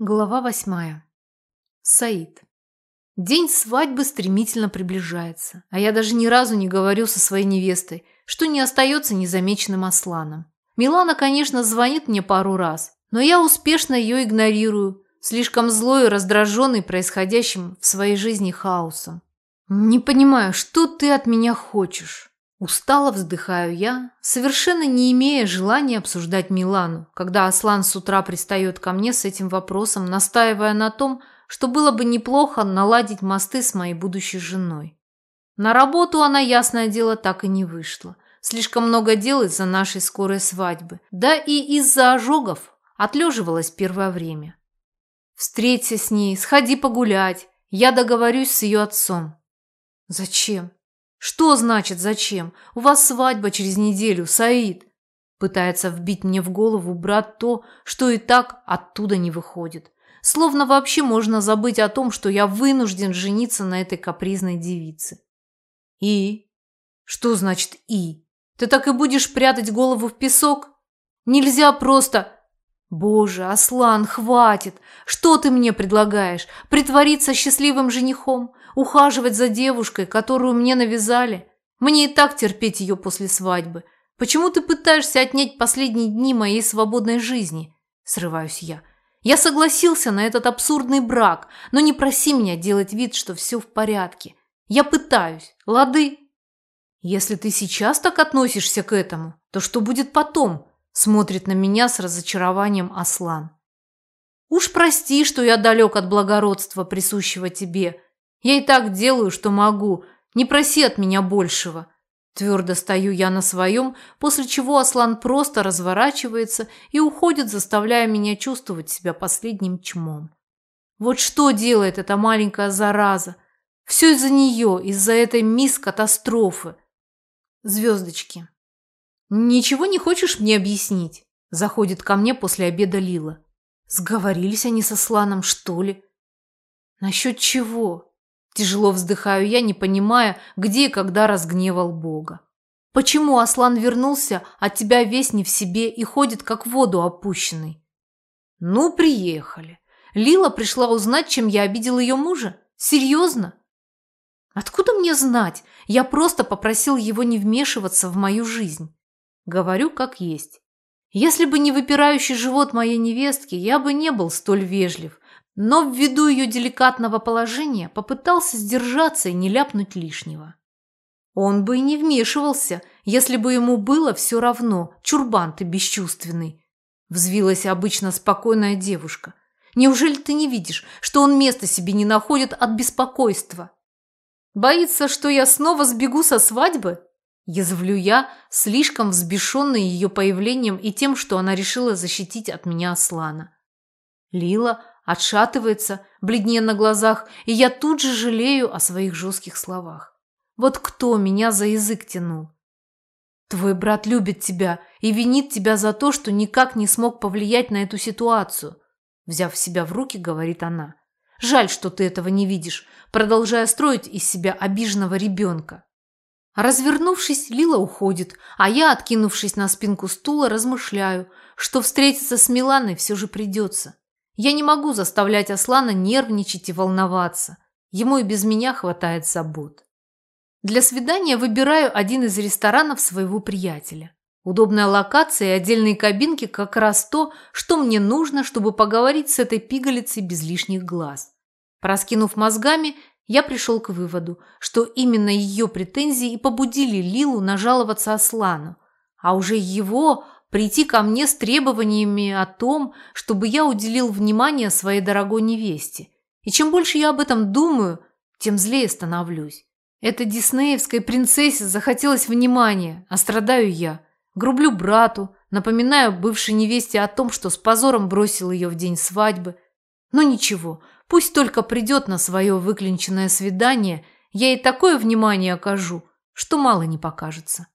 Глава восьмая. Саид. День свадьбы стремительно приближается, а я даже ни разу не говорю со своей невестой, что не остается незамеченным Асланом. Милана, конечно, звонит мне пару раз, но я успешно ее игнорирую, слишком злой и раздраженный происходящим в своей жизни хаосом. Не понимаю, что ты от меня хочешь? Устало вздыхаю я, совершенно не имея желания обсуждать Милану, когда Аслан с утра пристает ко мне с этим вопросом, настаивая на том, что было бы неплохо наладить мосты с моей будущей женой. На работу она, ясное дело, так и не вышла. Слишком много дел из-за нашей скорой свадьбы. Да и из-за ожогов отлеживалась первое время. Встреться с ней, сходи погулять. Я договорюсь с ее отцом. Зачем? «Что значит зачем? У вас свадьба через неделю, Саид!» Пытается вбить мне в голову брат то, что и так оттуда не выходит. Словно вообще можно забыть о том, что я вынужден жениться на этой капризной девице. «И?» «Что значит «и»? Ты так и будешь прятать голову в песок? Нельзя просто...» «Боже, Аслан, хватит! Что ты мне предлагаешь? Притвориться счастливым женихом? Ухаживать за девушкой, которую мне навязали? Мне и так терпеть ее после свадьбы. Почему ты пытаешься отнять последние дни моей свободной жизни?» Срываюсь я. «Я согласился на этот абсурдный брак, но не проси меня делать вид, что все в порядке. Я пытаюсь. Лады?» «Если ты сейчас так относишься к этому, то что будет потом?» Смотрит на меня с разочарованием Аслан. «Уж прости, что я далек от благородства, присущего тебе. Я и так делаю, что могу. Не проси от меня большего». Твердо стою я на своем, после чего Аслан просто разворачивается и уходит, заставляя меня чувствовать себя последним чмом. Вот что делает эта маленькая зараза? Все из-за нее, из-за этой мисс катастрофы. Звездочки. «Ничего не хочешь мне объяснить?» Заходит ко мне после обеда Лила. Сговорились они со Сланом, что ли? Насчет чего? Тяжело вздыхаю я, не понимая, где и когда разгневал Бога. Почему Аслан вернулся, а тебя весь не в себе и ходит, как в воду опущенный? Ну, приехали. Лила пришла узнать, чем я обидел ее мужа? Серьезно? Откуда мне знать? Я просто попросил его не вмешиваться в мою жизнь. Говорю, как есть. Если бы не выпирающий живот моей невестки, я бы не был столь вежлив, но ввиду ее деликатного положения попытался сдержаться и не ляпнуть лишнего. Он бы и не вмешивался, если бы ему было все равно, чурбан ты бесчувственный. Взвилась обычно спокойная девушка. Неужели ты не видишь, что он места себе не находит от беспокойства? Боится, что я снова сбегу со свадьбы? Язвлю я, слишком взбешенный ее появлением и тем, что она решила защитить от меня Аслана. Лила отшатывается, бледнее на глазах, и я тут же жалею о своих жестких словах. Вот кто меня за язык тянул? Твой брат любит тебя и винит тебя за то, что никак не смог повлиять на эту ситуацию. Взяв себя в руки, говорит она. Жаль, что ты этого не видишь, продолжая строить из себя обиженного ребенка. Развернувшись, Лила уходит, а я, откинувшись на спинку стула, размышляю, что встретиться с Миланой все же придется. Я не могу заставлять Аслана нервничать и волноваться. Ему и без меня хватает забот. Для свидания выбираю один из ресторанов своего приятеля. Удобная локация и отдельные кабинки как раз то, что мне нужно, чтобы поговорить с этой пигалицей без лишних глаз. Проскинув мозгами, я пришел к выводу, что именно ее претензии и побудили Лилу нажаловаться Аслану, а уже его прийти ко мне с требованиями о том, чтобы я уделил внимание своей дорогой невесте. И чем больше я об этом думаю, тем злее становлюсь. Этой диснеевской принцессе захотелось внимания, а страдаю я. Грублю брату, напоминаю бывшей невесте о том, что с позором бросил ее в день свадьбы. Но ничего, Пусть только придет на свое выклинченное свидание, я ей такое внимание окажу, что мало не покажется.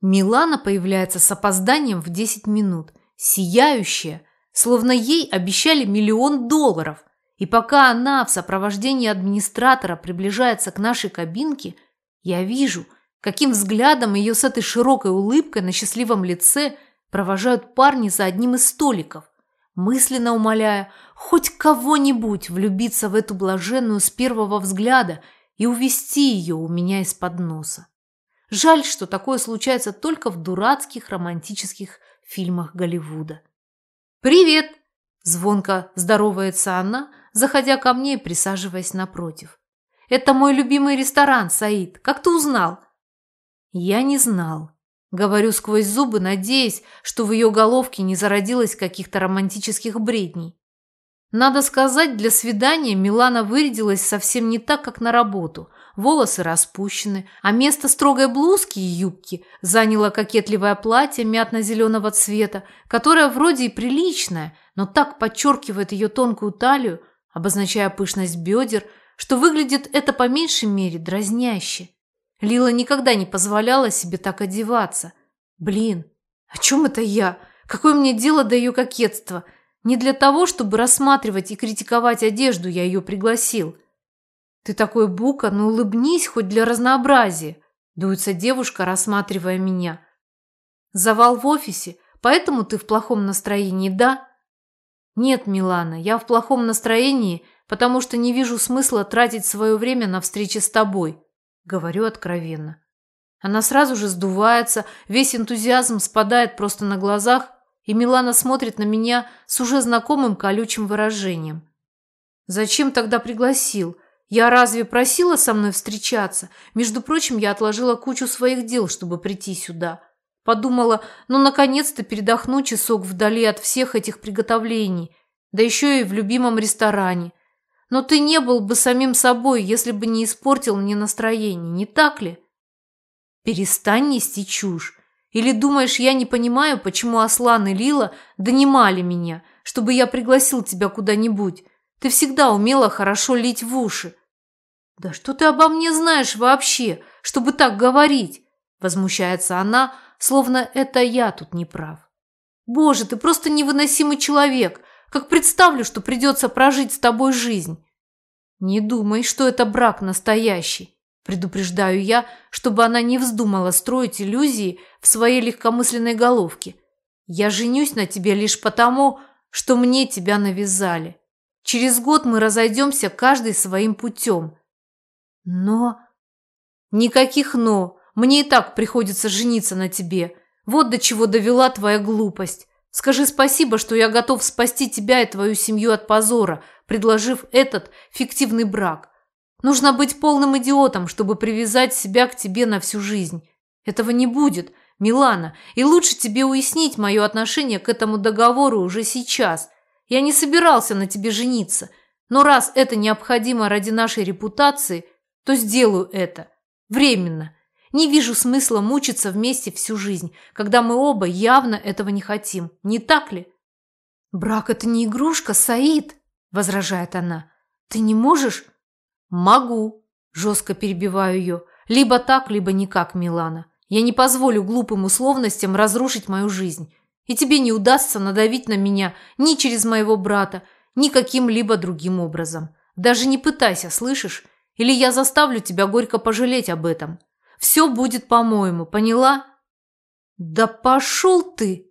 Милана появляется с опозданием в 10 минут, сияющая, словно ей обещали миллион долларов. И пока она в сопровождении администратора приближается к нашей кабинке, я вижу, каким взглядом ее с этой широкой улыбкой на счастливом лице провожают парни за одним из столиков. Мысленно умоляя хоть кого-нибудь влюбиться в эту блаженную с первого взгляда и увести ее у меня из-под носа. Жаль, что такое случается только в дурацких романтических фильмах Голливуда. «Привет!» – звонко здоровается она, заходя ко мне и присаживаясь напротив. «Это мой любимый ресторан, Саид. Как ты узнал?» «Я не знал», – говорю сквозь зубы, надеясь, что в ее головке не зародилось каких-то романтических бредней. Надо сказать, для свидания Милана вырядилась совсем не так, как на работу – волосы распущены, а место строгой блузки и юбки заняло кокетливое платье мятно-зеленого цвета, которое вроде и приличное, но так подчеркивает ее тонкую талию, обозначая пышность бедер, что выглядит это по меньшей мере дразняще. Лила никогда не позволяла себе так одеваться. Блин, о чем это я? Какое мне дело до ее кокетства? Не для того, чтобы рассматривать и критиковать одежду я ее пригласил. «Ты такой бука, ну улыбнись хоть для разнообразия», – дуется девушка, рассматривая меня. «Завал в офисе, поэтому ты в плохом настроении, да?» «Нет, Милана, я в плохом настроении, потому что не вижу смысла тратить свое время на встречи с тобой», – говорю откровенно. Она сразу же сдувается, весь энтузиазм спадает просто на глазах, и Милана смотрит на меня с уже знакомым колючим выражением. «Зачем тогда пригласил? Я разве просила со мной встречаться? Между прочим, я отложила кучу своих дел, чтобы прийти сюда. Подумала, ну, наконец-то передохну часок вдали от всех этих приготовлений, да еще и в любимом ресторане. Но ты не был бы самим собой, если бы не испортил мне настроение, не так ли? Перестань нести чушь. Или думаешь, я не понимаю, почему Аслан и Лила донимали меня, чтобы я пригласил тебя куда-нибудь? Ты всегда умела хорошо лить в уши. «Да что ты обо мне знаешь вообще, чтобы так говорить?» Возмущается она, словно это я тут не прав. «Боже, ты просто невыносимый человек. Как представлю, что придется прожить с тобой жизнь». «Не думай, что это брак настоящий», предупреждаю я, чтобы она не вздумала строить иллюзии в своей легкомысленной головке. «Я женюсь на тебе лишь потому, что мне тебя навязали. Через год мы разойдемся каждый своим путем». Но... Никаких «но». Мне и так приходится жениться на тебе. Вот до чего довела твоя глупость. Скажи спасибо, что я готов спасти тебя и твою семью от позора, предложив этот фиктивный брак. Нужно быть полным идиотом, чтобы привязать себя к тебе на всю жизнь. Этого не будет, Милана, и лучше тебе уяснить мое отношение к этому договору уже сейчас. Я не собирался на тебе жениться, но раз это необходимо ради нашей репутации – то сделаю это. Временно. Не вижу смысла мучиться вместе всю жизнь, когда мы оба явно этого не хотим. Не так ли? «Брак – это не игрушка, Саид!» – возражает она. «Ты не можешь?» «Могу», – жестко перебиваю ее. «Либо так, либо никак, Милана. Я не позволю глупым условностям разрушить мою жизнь. И тебе не удастся надавить на меня ни через моего брата, ни каким-либо другим образом. Даже не пытайся, слышишь? Или я заставлю тебя горько пожалеть об этом. Все будет по-моему, поняла?» «Да пошел ты!»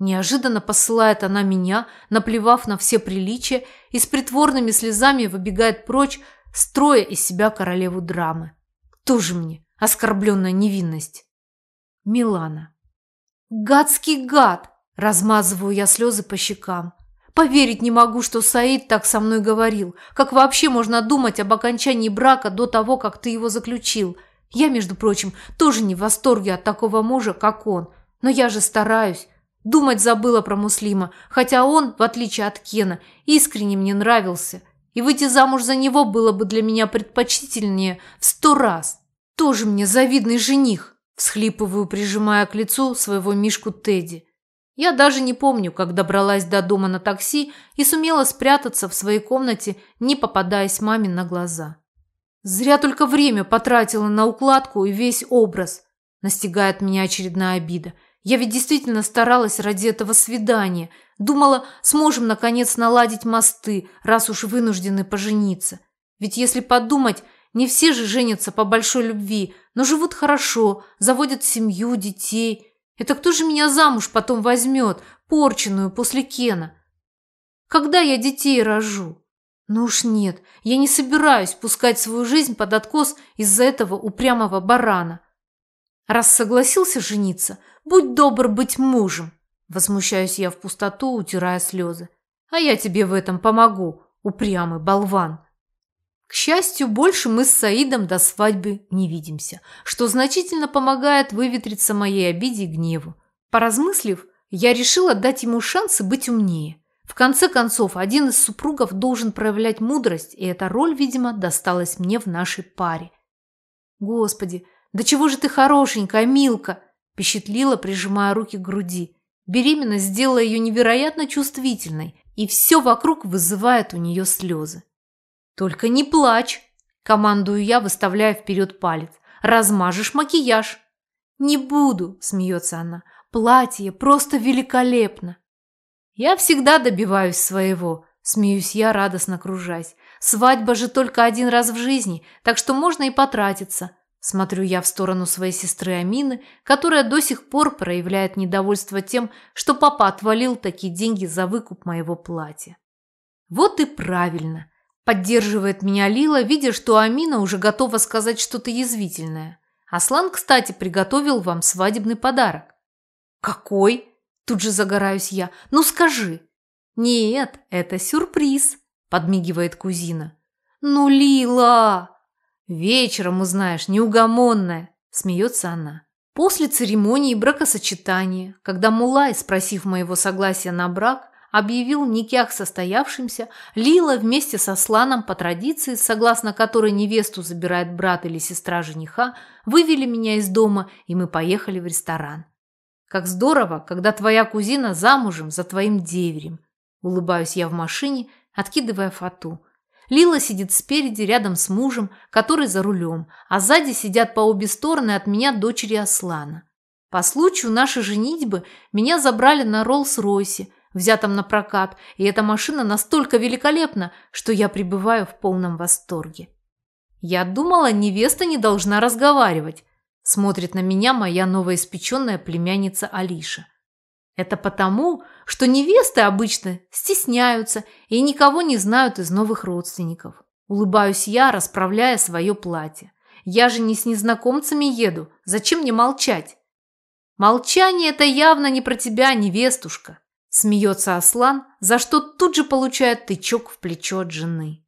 Неожиданно посылает она меня, наплевав на все приличия, и с притворными слезами выбегает прочь, строя из себя королеву драмы. Тоже мне оскорбленная невинность. Милана. «Гадский гад!» Размазываю я слезы по щекам. Поверить не могу, что Саид так со мной говорил. Как вообще можно думать об окончании брака до того, как ты его заключил? Я, между прочим, тоже не в восторге от такого мужа, как он. Но я же стараюсь. Думать забыла про Муслима, хотя он, в отличие от Кена, искренне мне нравился. И выйти замуж за него было бы для меня предпочтительнее в сто раз. Тоже мне завидный жених, всхлипываю, прижимая к лицу своего мишку Тедди. Я даже не помню, как добралась до дома на такси и сумела спрятаться в своей комнате, не попадаясь маме на глаза. Зря только время потратила на укладку и весь образ. Настигает меня очередная обида. Я ведь действительно старалась ради этого свидания. Думала, сможем наконец наладить мосты, раз уж вынуждены пожениться. Ведь если подумать, не все же женятся по большой любви, но живут хорошо, заводят семью, детей – это кто же меня замуж потом возьмет, порченую после Кена? Когда я детей рожу? Ну уж нет, я не собираюсь пускать свою жизнь под откос из-за этого упрямого барана. Раз согласился жениться, будь добр быть мужем. Возмущаюсь я в пустоту, утирая слезы. А я тебе в этом помогу, упрямый болван. К счастью, больше мы с Саидом до свадьбы не видимся, что значительно помогает выветриться моей обиде и гневу. Поразмыслив, я решила дать ему шанс быть умнее. В конце концов, один из супругов должен проявлять мудрость, и эта роль, видимо, досталась мне в нашей паре. «Господи, да чего же ты хорошенькая, Милка!» – пещетлила, прижимая руки к груди. Беременность сделала ее невероятно чувствительной, и все вокруг вызывает у нее слезы. «Только не плачь!» – командую я, выставляя вперед палец. «Размажешь макияж!» «Не буду!» – смеется она. «Платье просто великолепно!» «Я всегда добиваюсь своего!» – смеюсь я, радостно кружась. «Свадьба же только один раз в жизни, так что можно и потратиться!» Смотрю я в сторону своей сестры Амины, которая до сих пор проявляет недовольство тем, что папа отвалил такие деньги за выкуп моего платья. Вот и правильно. Поддерживает меня Лила, видя, что Амина уже готова сказать что-то язвительное. Аслан, кстати, приготовил вам свадебный подарок. Какой? Тут же загораюсь я. Ну скажи. Нет, это сюрприз, подмигивает кузина. Ну, Лила! Вечером узнаешь, неугомонная, смеется она. После церемонии бракосочетания, когда Мулай, спросив моего согласия на брак, объявил никях состоявшимся, Лила вместе со Сланом по традиции, согласно которой невесту забирает брат или сестра жениха, вывели меня из дома, и мы поехали в ресторан. Как здорово, когда твоя кузина замужем за твоим деверем. Улыбаюсь я в машине, откидывая фату. Лила сидит спереди, рядом с мужем, который за рулем, а сзади сидят по обе стороны от меня дочери Аслана. По случаю нашей женитьбы меня забрали на Роллс-Ройсе, взятом на прокат, и эта машина настолько великолепна, что я пребываю в полном восторге. Я думала, невеста не должна разговаривать. Смотрит на меня моя новоиспеченная племянница Алиша. Это потому, что невесты обычно стесняются и никого не знают из новых родственников. Улыбаюсь я, расправляя свое платье. Я же не с незнакомцами еду. Зачем мне молчать? Молчание – это явно не про тебя, невестушка. Смеется Аслан, за что тут же получает тычок в плечо от жены.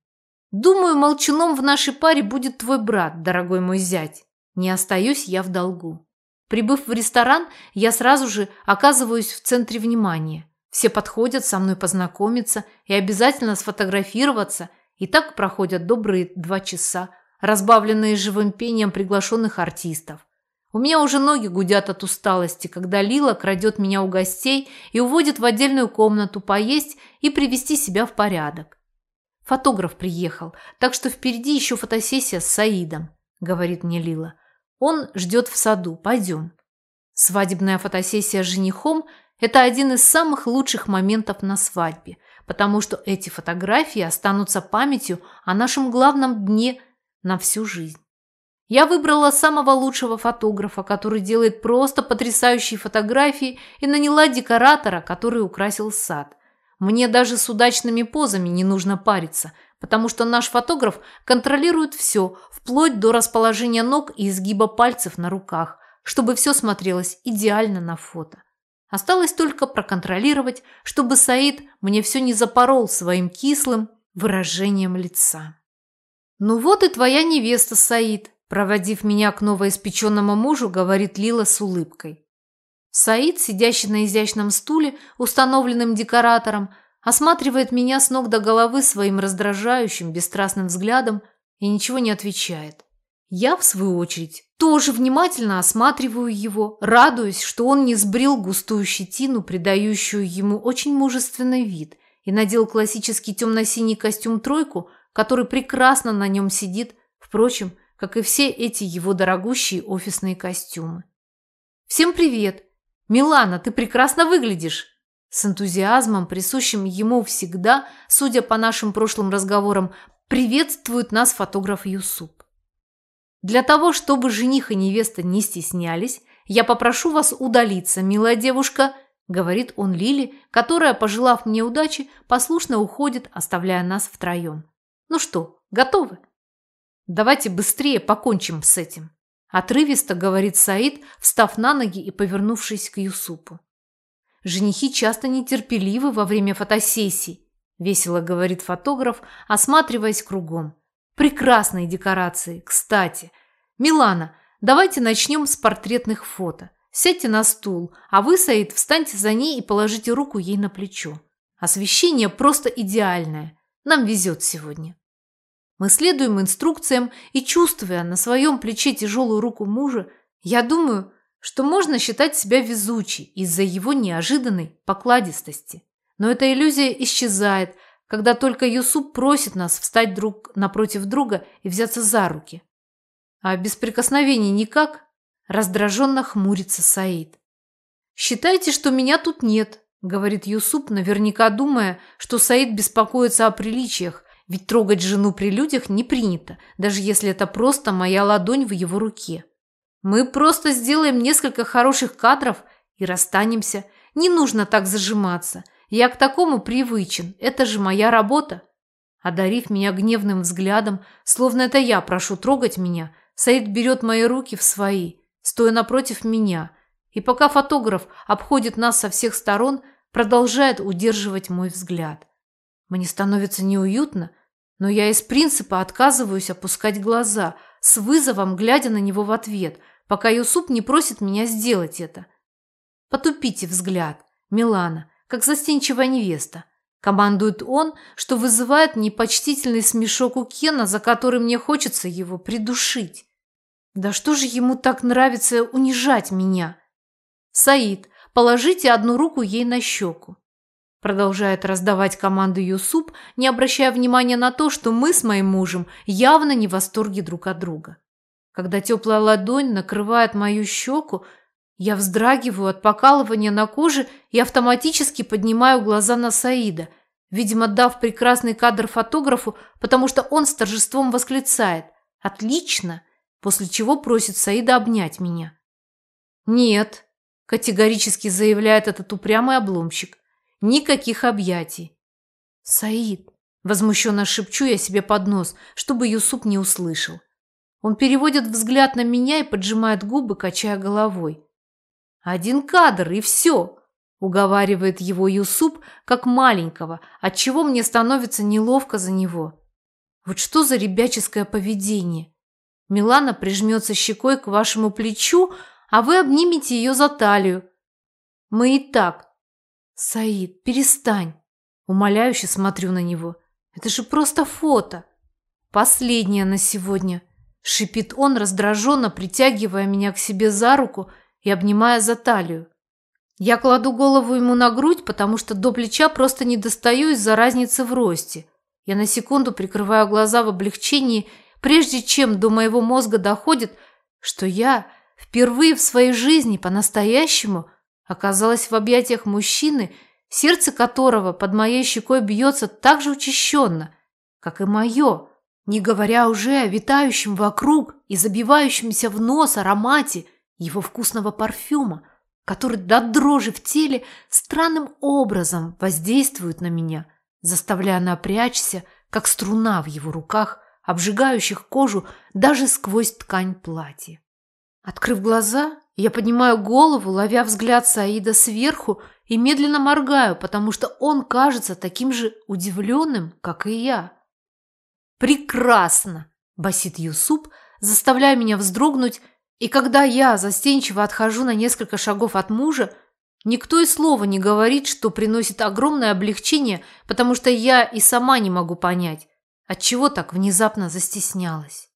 Думаю, молчуном в нашей паре будет твой брат, дорогой мой зять. Не остаюсь я в долгу. Прибыв в ресторан, я сразу же оказываюсь в центре внимания. Все подходят со мной познакомиться и обязательно сфотографироваться, и так проходят добрые два часа, разбавленные живым пением приглашенных артистов. У меня уже ноги гудят от усталости, когда Лила крадет меня у гостей и уводит в отдельную комнату поесть и привести себя в порядок. Фотограф приехал, так что впереди еще фотосессия с Саидом, говорит мне Лила. Он ждет в саду. Пойдем. Свадебная фотосессия с женихом – это один из самых лучших моментов на свадьбе, потому что эти фотографии останутся памятью о нашем главном дне на всю жизнь. Я выбрала самого лучшего фотографа, который делает просто потрясающие фотографии, и наняла декоратора, который украсил сад. Мне даже с удачными позами не нужно париться, потому что наш фотограф контролирует все, вплоть до расположения ног и изгиба пальцев на руках, чтобы все смотрелось идеально на фото. Осталось только проконтролировать, чтобы Саид мне все не запорол своим кислым выражением лица. «Ну вот и твоя невеста, Саид», проводив меня к новоиспеченному мужу, говорит Лила с улыбкой. Саид, сидящий на изящном стуле, установленным декоратором, осматривает меня с ног до головы своим раздражающим, бесстрастным взглядом и ничего не отвечает. Я, в свою очередь, тоже внимательно осматриваю его, радуясь, что он не сбрил густую щетину, придающую ему очень мужественный вид, и надел классический темно-синий костюм-тройку, который прекрасно на нем сидит, впрочем, как и все эти его дорогущие офисные костюмы. «Всем привет! Милана, ты прекрасно выглядишь!» С энтузиазмом, присущим ему всегда, судя по нашим прошлым разговорам, приветствует нас фотограф Юсуп. Для того, чтобы жених и невеста не стеснялись, я попрошу вас удалиться, милая девушка, – говорит он Лили, которая, пожелав мне удачи, послушно уходит, оставляя нас втроем. «Ну что, готовы?» «Давайте быстрее покончим с этим», – отрывисто говорит Саид, встав на ноги и повернувшись к Юсупу. «Женихи часто нетерпеливы во время фотосессий», – весело говорит фотограф, осматриваясь кругом. «Прекрасные декорации, кстати. Милана, давайте начнем с портретных фото. Сядьте на стул, а вы, Саид, встаньте за ней и положите руку ей на плечо. Освещение просто идеальное. Нам везет сегодня. Мы следуем инструкциям и, чувствуя на своем плече тяжелую руку мужа, я думаю, что можно считать себя везучей из-за его неожиданной покладистости. Но эта иллюзия исчезает, когда только Юсуп просит нас встать друг напротив друга и взяться за руки. А без прикосновений никак, Раздраженно хмурится Саид. «Считайте, что меня тут нет», – говорит Юсуп, наверняка думая, что Саид беспокоится о приличиях, ведь трогать жену при людях не принято, даже если это просто моя ладонь в его руке. «Мы просто сделаем несколько хороших кадров и расстанемся. Не нужно так зажиматься. Я к такому привычен. Это же моя работа». Одарив меня гневным взглядом, словно это я прошу трогать меня, Саид берет мои руки в свои – стоя напротив меня, и пока фотограф обходит нас со всех сторон, продолжает удерживать мой взгляд. Мне становится неуютно, но я из принципа отказываюсь опускать глаза, с вызовом глядя на него в ответ, пока Юсуп не просит меня сделать это. Потупите взгляд, Милана, как застенчивая невеста. Командует он, что вызывает непочтительный смешок у Кена, за который мне хочется его придушить. Да что же ему так нравится унижать меня? Саид, положите одну руку ей на щеку. Продолжает раздавать команды Юсуп, не обращая внимания на то, что мы с моим мужем явно не в восторге друг от друга. Когда теплая ладонь накрывает мою щеку, я вздрагиваю от покалывания на коже и автоматически поднимаю глаза на Саида, видимо, дав прекрасный кадр фотографу, потому что он с торжеством восклицает «Отлично!» после чего просит Саида обнять меня. «Нет», – категорически заявляет этот упрямый обломщик, – «никаких объятий». «Саид», – возмущенно шепчу я себе под нос, чтобы Юсуп не услышал. Он переводит взгляд на меня и поджимает губы, качая головой. «Один кадр, и все», – уговаривает его Юсуп, как маленького, отчего мне становится неловко за него. Вот что за ребяческое поведение? Милана прижмется щекой к вашему плечу, а вы обнимете ее за талию. Мы и так. Саид, перестань. Умоляюще смотрю на него. Это же просто фото. Последнее на сегодня. Шипит он, раздраженно притягивая меня к себе за руку и обнимая за талию. Я кладу голову ему на грудь, потому что до плеча просто не достаю из-за разницы в росте. Я на секунду прикрываю глаза в облегчении прежде чем до моего мозга доходит, что я впервые в своей жизни по-настоящему оказалась в объятиях мужчины, сердце которого под моей щекой бьется так же учащенно, как и мое, не говоря уже о витающем вокруг и забивающемся в нос аромате его вкусного парфюма, который до дрожи в теле странным образом воздействует на меня, заставляя напрячься, как струна в его руках, обжигающих кожу даже сквозь ткань платья. Открыв глаза, я поднимаю голову, ловя взгляд Саида сверху и медленно моргаю, потому что он кажется таким же удивленным, как и я. «Прекрасно!» – басит Юсуп, заставляя меня вздрогнуть, и когда я застенчиво отхожу на несколько шагов от мужа, никто и слова не говорит, что приносит огромное облегчение, потому что я и сама не могу понять, Отчего так внезапно застеснялась?